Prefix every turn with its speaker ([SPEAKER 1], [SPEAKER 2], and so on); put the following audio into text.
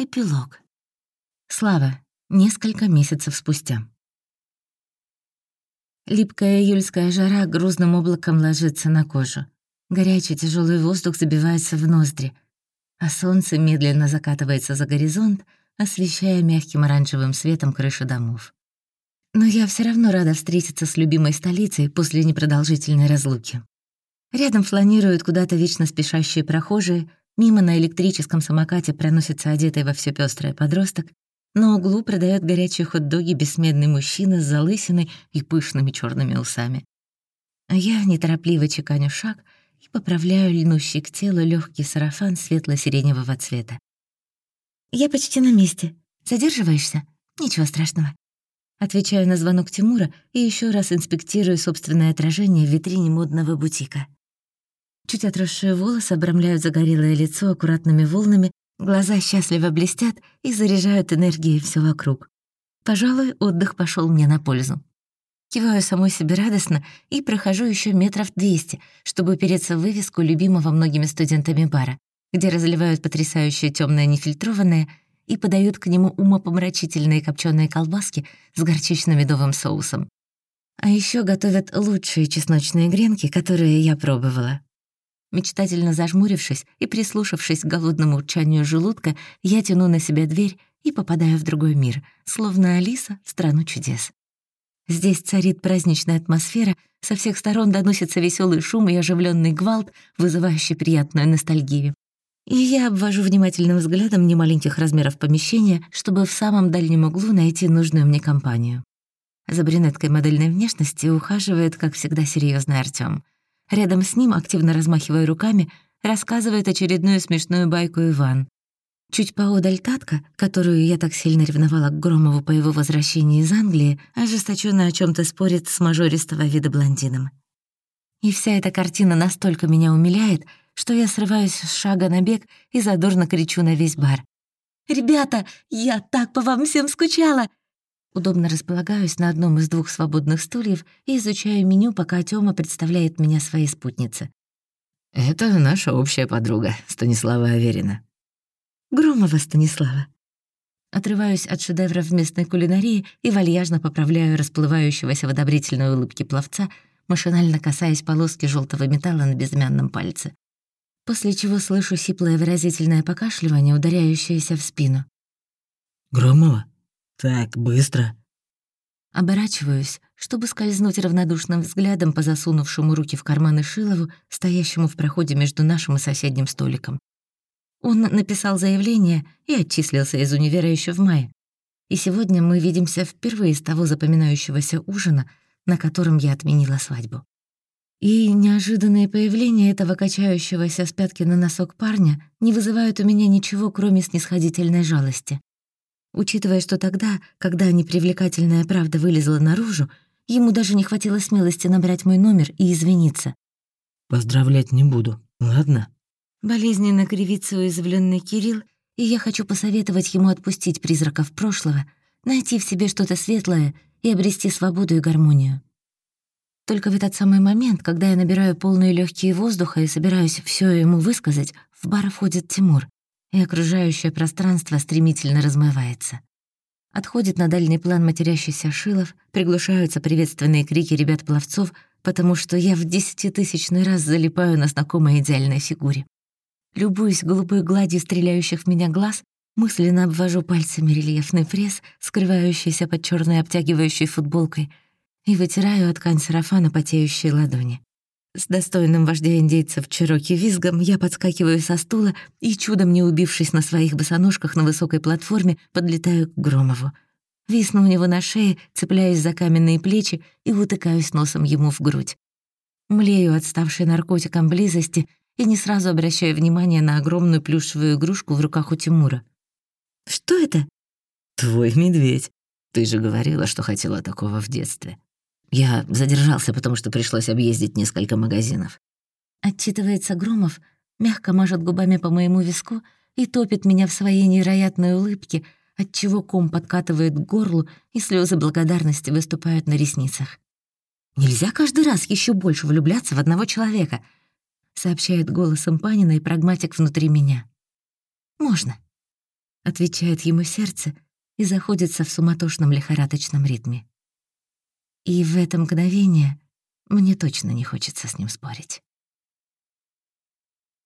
[SPEAKER 1] Эпилог. Слава. Несколько месяцев спустя. Липкая июльская жара грузным облаком ложится на кожу. Горячий тяжелый воздух забивается в ноздри, а солнце медленно закатывается за горизонт, освещая мягким оранжевым светом крыши домов. Но я все равно рада встретиться с любимой столицей после непродолжительной разлуки. Рядом фланируют куда-то вечно спешащие прохожие, мимо на электрическом самокате проносится одетый во все пестрое подросток, на углу продает горячие хот-доги бессмедный мужчина с залысиной и пышными черными усами. Я неторопливо чеканю шаг и поправляю льнущий к телу легкий сарафан светло-сиреневого цвета. «Я почти на месте. Задерживаешься? Ничего страшного». Отвечаю на звонок Тимура и еще раз инспектирую собственное отражение в витрине модного бутика. Чуть отросшие волосы обрамляют загорелое лицо аккуратными волнами, глаза счастливо блестят и заряжают энергией все вокруг. Пожалуй, отдых пошел мне на пользу. Киваю самой себе радостно и прохожу еще метров 200, чтобы упереться в вывеску любимого многими студентами бара, где разливают потрясающее темное нефильтрованное и подают к нему умопомрачительные копченые колбаски с горчично-медовым соусом. А еще готовят лучшие чесночные гренки, которые я пробовала. Мечтательно зажмурившись и прислушавшись к голодному урчанию желудка, я тяну на себя дверь и попадаю в другой мир, словно Алиса в страну чудес. Здесь царит праздничная атмосфера, со всех сторон доносится веселый шум и оживленный гвалт, вызывающий приятную ностальгию. И я обвожу внимательным взглядом немаленьких размеров помещения, чтобы в самом дальнем углу найти нужную мне компанию. За брюнеткой модельной внешности ухаживает, как всегда, серьезный Артём — Рядом с ним, активно размахивая руками, рассказывает очередную смешную байку Иван. Чуть поодаль Татка, которую я так сильно ревновала к Громову по его возвращении из Англии, ожесточенно о чем то спорит с мажористого вида блондином. И вся эта картина настолько меня умиляет, что я срываюсь с шага на бег и задорно кричу на весь бар. «Ребята, я так по вам всем скучала! Удобно располагаюсь на одном из двух свободных стульев и изучаю меню, пока Тёма представляет меня своей спутнице.
[SPEAKER 2] «Это наша общая подруга, Станислава Аверина».
[SPEAKER 1] «Громова Станислава». Отрываюсь от шедевров местной кулинарии и вальяжно поправляю расплывающегося в одобрительной улыбке пловца, машинально касаясь полоски желтого металла на безымянном пальце. После чего слышу сиплое выразительное покашливание, ударяющееся в спину.
[SPEAKER 2] «Громова, так быстро?»
[SPEAKER 1] Оборачиваюсь, чтобы скользнуть равнодушным взглядом по засунувшему руки в карманы Шилову, стоящему в проходе между нашим и соседним столиком. Он написал заявление и отчислился из универа еще в мае. И сегодня мы видимся впервые с того запоминающегося ужина, на котором я отменила свадьбу. И неожиданное появление этого качающегося с пятки на носок парня не вызывают у меня ничего, кроме снисходительной жалости. Учитывая, что тогда, когда непривлекательная правда вылезла наружу, ему даже не хватило смелости набрать мой номер и извиниться.
[SPEAKER 2] «Поздравлять не буду, ладно?»
[SPEAKER 1] Болезненно кривится уязвленный Кирилл, и я хочу посоветовать ему отпустить призраков прошлого, найти в себе что-то светлое и обрести свободу и гармонию. Только в этот самый момент, когда я набираю полные легкие воздуха и собираюсь все ему высказать, в бар входит Тимур и окружающее пространство стремительно размывается. Отходит на дальний план матерящийся Шилов, приглушаются приветственные крики ребят-пловцов, потому что я в десятитысячный раз залипаю на знакомой идеальной фигуре. Любуясь голубой гладью стреляющих в меня глаз, мысленно обвожу пальцами рельефный пресс, скрывающийся под черной обтягивающей футболкой, и вытираю от ткань сарафана потеющие ладони. С достойным вождя индейцев Чироки визгом я подскакиваю со стула и, чудом не убившись на своих босоножках на высокой платформе, подлетаю к Громову. Висну у него на шее, цепляюсь за каменные плечи и утыкаюсь носом ему в грудь. Млею отставшей наркотиком близости и не сразу обращаю внимание на огромную плюшевую игрушку в руках у Тимура. «Что это?»
[SPEAKER 2] «Твой медведь. Ты же говорила, что хотела такого в детстве». Я задержался, потому что пришлось объездить несколько магазинов.
[SPEAKER 1] Отчитывается Громов, мягко мажет губами по моему виску и топит меня в своей невероятной улыбке, отчего ком подкатывает к горлу и слезы благодарности выступают на ресницах. «Нельзя каждый раз еще больше влюбляться в одного человека», сообщает голосом Панина и прагматик внутри меня. «Можно». отвечает ему сердце и заходится в суматошном лихорадочном ритме. И в это мгновение мне точно не хочется с ним спорить.